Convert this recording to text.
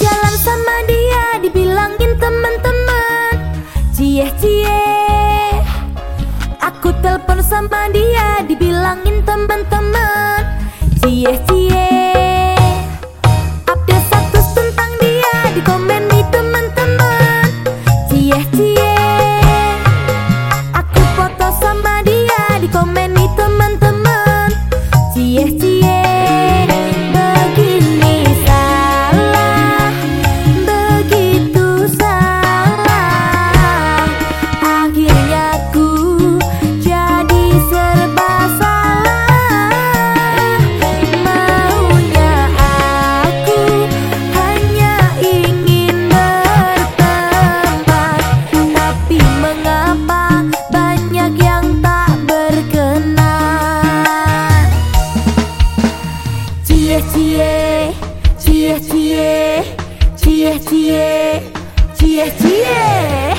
Jalan sama dia Cie cie Aku telepon sama dia dibilangin teman-teman Cie cie Cie cie Cie cie Cie cie Cie cie